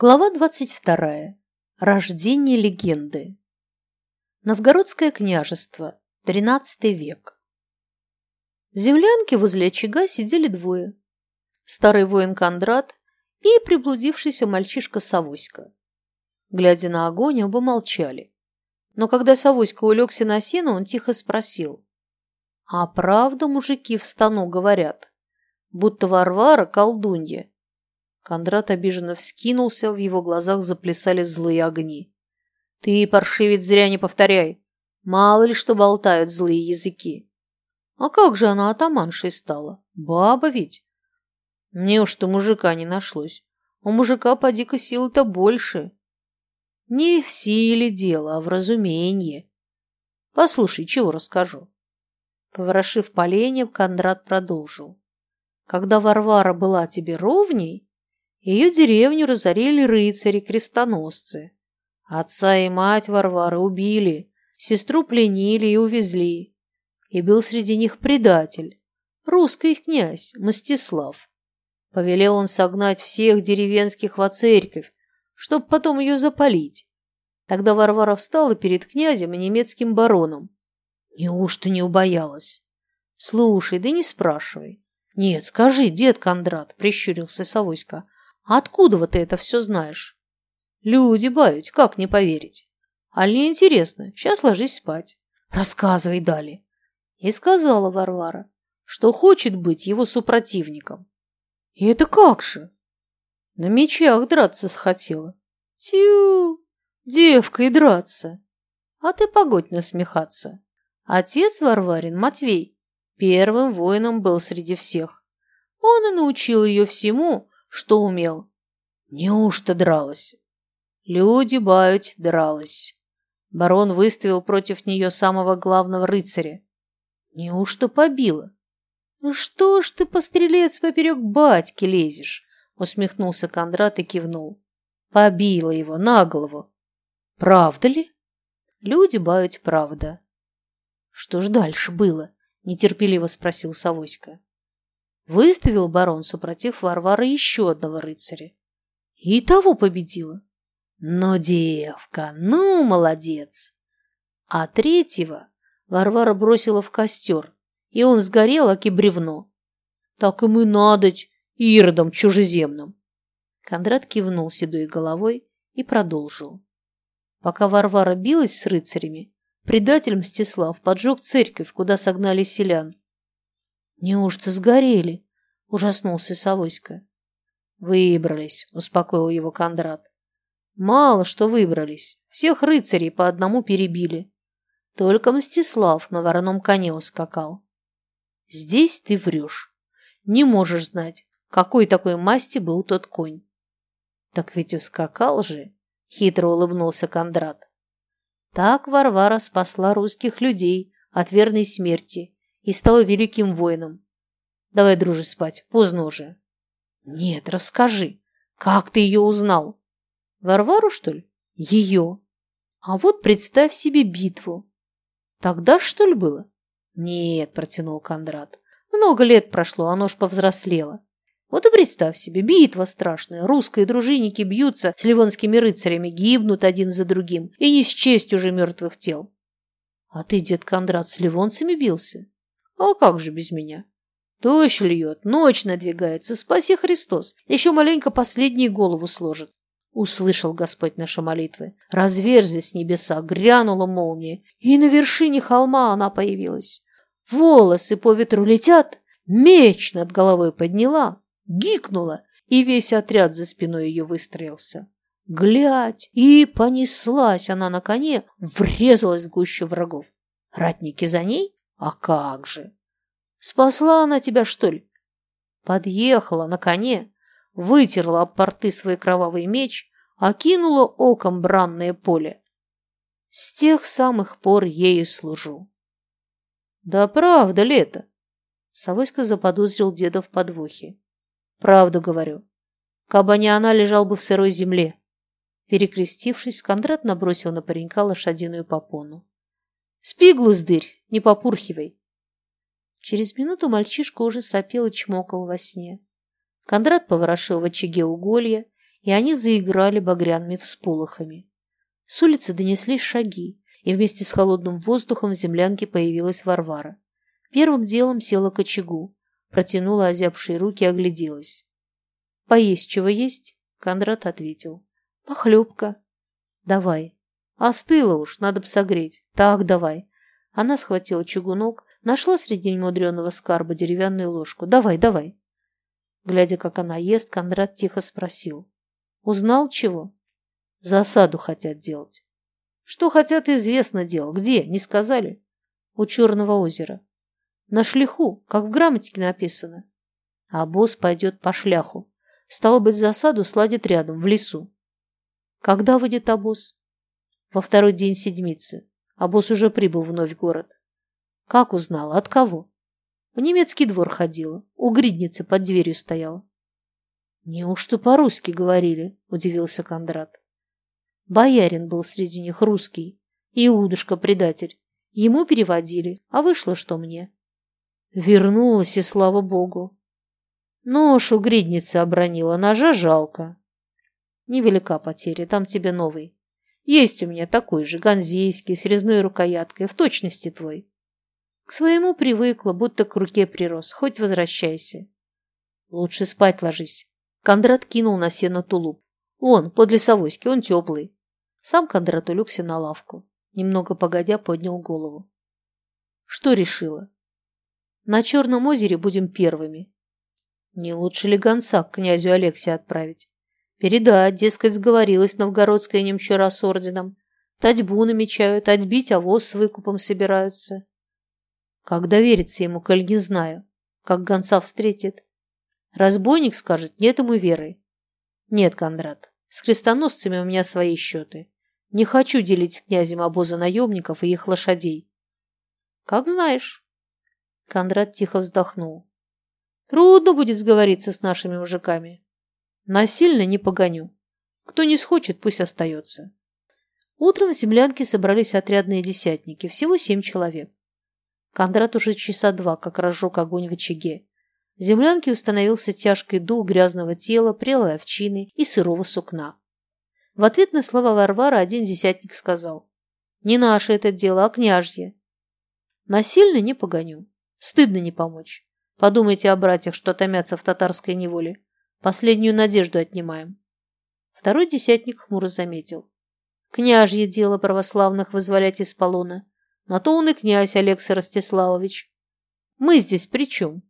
Глава 22. Рождение легенды. Новгородское княжество. XIII век. В землянке возле очага сидели двое. Старый воин Кондрат и приблудившийся мальчишка Савоська. Глядя на огонь, оба молчали. Но когда Савоська улегся на сено, он тихо спросил. «А правда мужики в стану говорят, будто Варвара колдунья?» Кондрат обиженно вскинулся, в его глазах заплясали злые огни. «Ты, паршивец, зря не повторяй. Мало ли что болтают злые языки. А как же она атаманшей стала? Баба ведь?» «Мне уж-то мужика не нашлось. У мужика поди-ка силы-то больше». «Не в силе дело, а в разумении. Послушай, чего расскажу». Поворошив поленьев, Кондрат продолжил. «Когда Варвара была тебе ровней, ее деревню разорили рыцари-крестоносцы. Отца и мать Варвары убили, сестру пленили и увезли. И был среди них предатель, русский князь Мстислав. Повелел он согнать всех деревенских во церковь, чтоб потом ее запалить. Тогда Варвара встала перед князем и немецким бароном. Неужто не убоялась? Слушай, да не спрашивай. Нет, скажи, дед Кондрат, прищурился Савоська, Откуда вот ты это все знаешь? Люди бают, как не поверить? А не интересно, сейчас ложись спать. Рассказывай далее. И сказала Варвара, что хочет быть его супротивником. И это как же? На мечах драться схотела. Тю, девка и драться. А ты погодь насмехаться. Отец Варварин, Матвей, первым воином был среди всех. Он и научил ее всему, что умел. Неужто дралась? Люди бают дралась. Барон выставил против нее самого главного рыцаря. Неужто побила? Ну что ж ты, пострелец, поперек батьки лезешь? Усмехнулся Кондрат и кивнул. Побила его на голову. Правда ли? Люди бают правда. Что ж дальше было? Нетерпеливо спросил Савоська. Выставил барон, супротив Варвары, еще одного рыцаря. И того победила. Ну, девка, ну, молодец. А третьего Варвара бросила в костер, и он сгорел, аки бревно. Так им и надоть, иродом чужеземным. Кондрат кивнул седой головой и продолжил. Пока Варвара билась с рыцарями, предатель Мстислав поджег церковь, куда согнали селян. «Неужто сгорели?» – ужаснулся Савоська. «Выбрались», – успокоил его Кондрат. «Мало что выбрались. Всех рыцарей по одному перебили. Только Мстислав на вороном коне ускакал. Здесь ты врешь. Не можешь знать, какой такой масти был тот конь». «Так ведь ускакал же», – хитро улыбнулся Кондрат. Так Варвара спасла русских людей от верной смерти и стала великим воином. Давай, дружи, спать, поздно уже. Нет, расскажи, как ты ее узнал? Варвару, что ли? Ее. А вот представь себе битву. Тогда что ли было? Нет, протянул Кондрат. Много лет прошло, оно ж повзрослело. Вот и представь себе, битва страшная. Русские дружинники бьются с ливонскими рыцарями, гибнут один за другим, и не счесть уже мертвых тел. А ты, дед Кондрат, с ливонцами бился? А как же без меня? Дождь льет, ночь надвигается, спаси Христос. Еще маленько последние голову сложит. Услышал Господь наши молитвы. Разверзлись небеса, грянула молния, и на вершине холма она появилась. Волосы по ветру летят, меч над головой подняла, гикнула, и весь отряд за спиной ее выстроился. Глядь, и понеслась она на коне, врезалась в гущу врагов. Ратники за ней? А как же! Спасла она тебя, что ли? Подъехала на коне, вытерла об порты свой кровавый меч, окинула оком бранное поле. С тех самых пор ей служу. Да правда ли это? Савоська заподозрил деда в подвохе. Правду говорю. Кабы не она, лежал бы в сырой земле. Перекрестившись, Кондрат набросил на паренька лошадиную попону. Спи, глуздырь, не попурхивай. Через минуту мальчишка уже сопел и чмокал во сне. Кондрат поворошил в очаге уголья и они заиграли багряными всполохами. С улицы донеслись шаги, и вместе с холодным воздухом в землянке появилась Варвара. Первым делом села к очагу, протянула озябшие руки и огляделась. «Поесть чего есть?» — Кондрат ответил. «Похлебка». «Давай». «Остыло уж, надо бы согреть». «Так, давай». Она схватила чугунок, нашла среди немудреного скарба деревянную ложку. «Давай, давай». Глядя, как она ест, Кондрат тихо спросил. «Узнал чего?» «Засаду хотят делать». «Что хотят, известно дело. Где? Не сказали?» «У Черного озера». «На шлиху, как в грамотике написано». А босс пойдет по шляху. Стало быть, засаду сладит рядом, в лесу. Когда выйдет обоз? Во второй день седмицы. Обоз уже прибыл вновь в город. Как узнала? От кого? В немецкий двор ходила. У гридницы под дверью стояла. Неужто по-русски говорили? Удивился Кондрат. Боярин был среди них русский. Иудушка-предатель. Ему переводили, а вышло что мне. Вернулась, и слава богу. Нож у гридницы обронила, ножа жалко. Невелика потеря, там тебе новый. Есть у меня такой же, ганзейский, с резной рукояткой, в точности твой. К своему привыкла, будто к руке прирос, хоть возвращайся. Лучше спать ложись. Кондрат кинул на сено тулуп. Он, подле совоськи, он теплый. Сам Кондрат улегся на лавку. Немного погодя поднял голову. Что решила? На Черном озере будем первыми. Не лучше ли гонца к князю Алексею отправить? Передать, дескать, сговорилась новгородская немчура с орденом. Татьбу намечают, отбить, а воз с выкупом собираются. Как довериться ему, коль не знаю, как гонца встретит? Разбойник скажет, нет ему веры. Нет, Кондрат, с крестоносцами у меня свои счеты. Не хочу делить с князем обоза наемников и их лошадей. Как знаешь. Кондрат тихо вздохнул. Трудно будет сговориться с нашими мужиками. Насильно не погоню. Кто не схочет, пусть остается. Утром в землянке собрались отрядные десятники, всего семь человек. Кондрат уже часа два, как разжег огонь в очаге. В землянке установился тяжкий дух грязного тела, прелой овчины и сырого сукна. В ответ на слова Варвара один десятник сказал, «Не наше это дело, а княжье. Насильно не погоню. Стыдно не помочь. Подумайте о братьях, что томятся в татарской неволе. Последнюю надежду отнимаем. Второй десятник хмуро заметил. Княжье дело православных вызволять из полона. На то он и князь Алексей Ростиславович. Мы здесь при чем?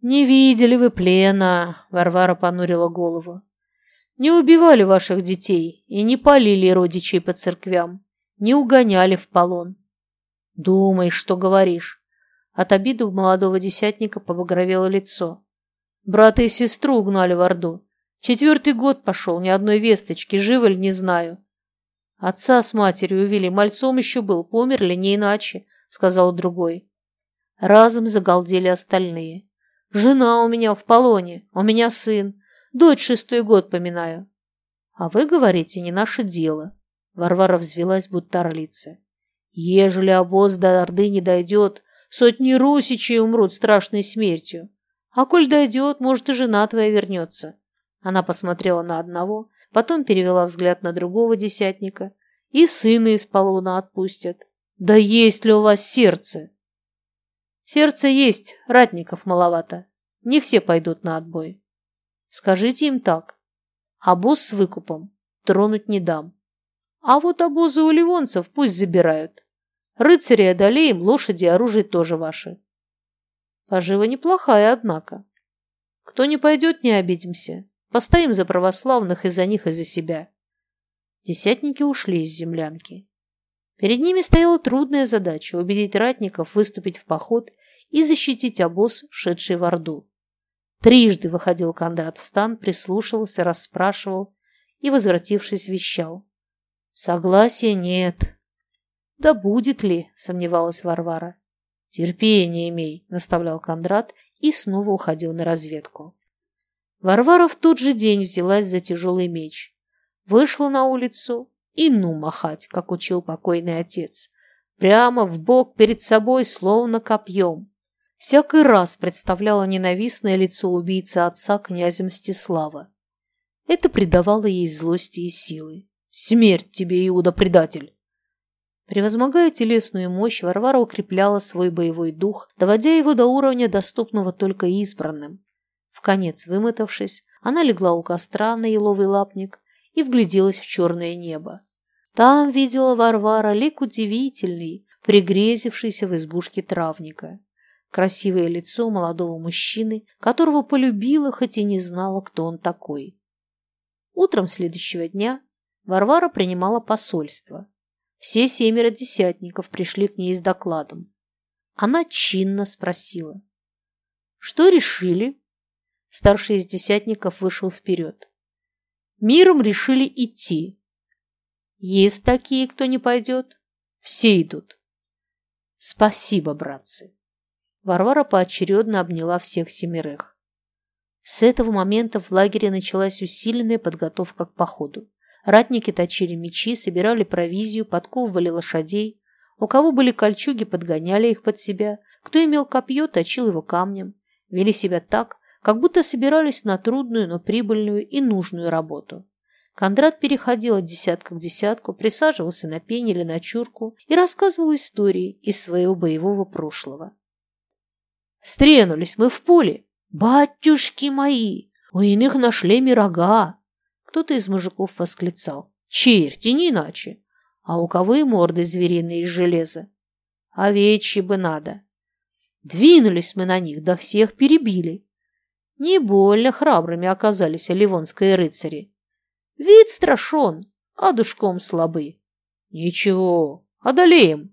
Не видели вы плена, Варвара понурила голову. Не убивали ваших детей и не полили родичей по церквям, не угоняли в полон. Думай, что говоришь. От обиды у молодого десятника побагровело лицо. Брата и сестру угнали в Орду. Четвертый год пошел, ни одной весточки, живы ли, не знаю. Отца с матерью увели, мальцом еще был, померли не иначе, сказал другой. Разом загалдели остальные. Жена у меня в полоне, у меня сын, дочь шестой год поминаю. А вы говорите, не наше дело. Варвара взвелась, будто орлица. Ежели обоз до Орды не дойдет, сотни русичей умрут страшной смертью. А коль дойдет, может, и жена твоя вернется. Она посмотрела на одного, потом перевела взгляд на другого десятника. И сына из полона отпустят. Да есть ли у вас сердце? Сердце есть, ратников маловато. Не все пойдут на отбой. Скажите им так. Обоз с выкупом тронуть не дам. А вот обозы у ливонцев пусть забирают. Рыцари одолеем, лошади и оружие тоже ваши. Пожива неплохая, однако. Кто не пойдет, не обидимся. Постоим за православных и за них, и за себя. Десятники ушли из землянки. Перед ними стояла трудная задача – убедить ратников выступить в поход и защитить обоз, шедший в Орду. Трижды выходил Кондрат в стан, прислушивался, расспрашивал и, возвратившись, вещал. Согласия нет. Да будет ли, сомневалась Варвара. «Терпение имей», – наставлял Кондрат и снова уходил на разведку. Варвара в тот же день взялась за тяжелый меч. Вышла на улицу и ну махать, как учил покойный отец. Прямо в бок перед собой, словно копьем. Всякий раз представляла ненавистное лицо убийцы отца князя Мстислава. Это придавало ей злости и силы. «Смерть тебе, Иуда-предатель!» Превозмогая телесную мощь, Варвара укрепляла свой боевой дух, доводя его до уровня, доступного только избранным. В конец вымотавшись, она легла у костра на еловый лапник и вгляделась в черное небо. Там видела Варвара лик удивительный, пригрезившийся в избушке травника. Красивое лицо молодого мужчины, которого полюбила, хоть и не знала, кто он такой. Утром следующего дня Варвара принимала посольство. Все семеро десятников пришли к ней с докладом. Она чинно спросила. «Что решили?» Старший из десятников вышел вперед. «Миром решили идти. Есть такие, кто не пойдет? Все идут». «Спасибо, братцы!» Варвара поочередно обняла всех семерых. С этого момента в лагере началась усиленная подготовка к походу. Ратники точили мечи, собирали провизию, подковывали лошадей. У кого были кольчуги, подгоняли их под себя. Кто имел копье, точил его камнем. Вели себя так, как будто собирались на трудную, но прибыльную и нужную работу. Кондрат переходил от десятка к десятку, присаживался на пень или на чурку и рассказывал истории из своего боевого прошлого. «Стренулись мы в поле! Батюшки мои! У иных на шлеме рога! Кто-то из мужиков восклицал. Черти, не иначе. А у кого и морды звериные из железа. Овечьи бы надо. Двинулись мы на них, да всех перебили. Не больно храбрыми оказались оливонские рыцари. Вид страшен, а душком слабы. Ничего, одолеем.